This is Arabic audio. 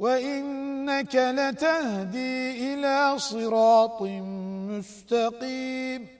وإنك لتهدي إلى صراط مستقيم.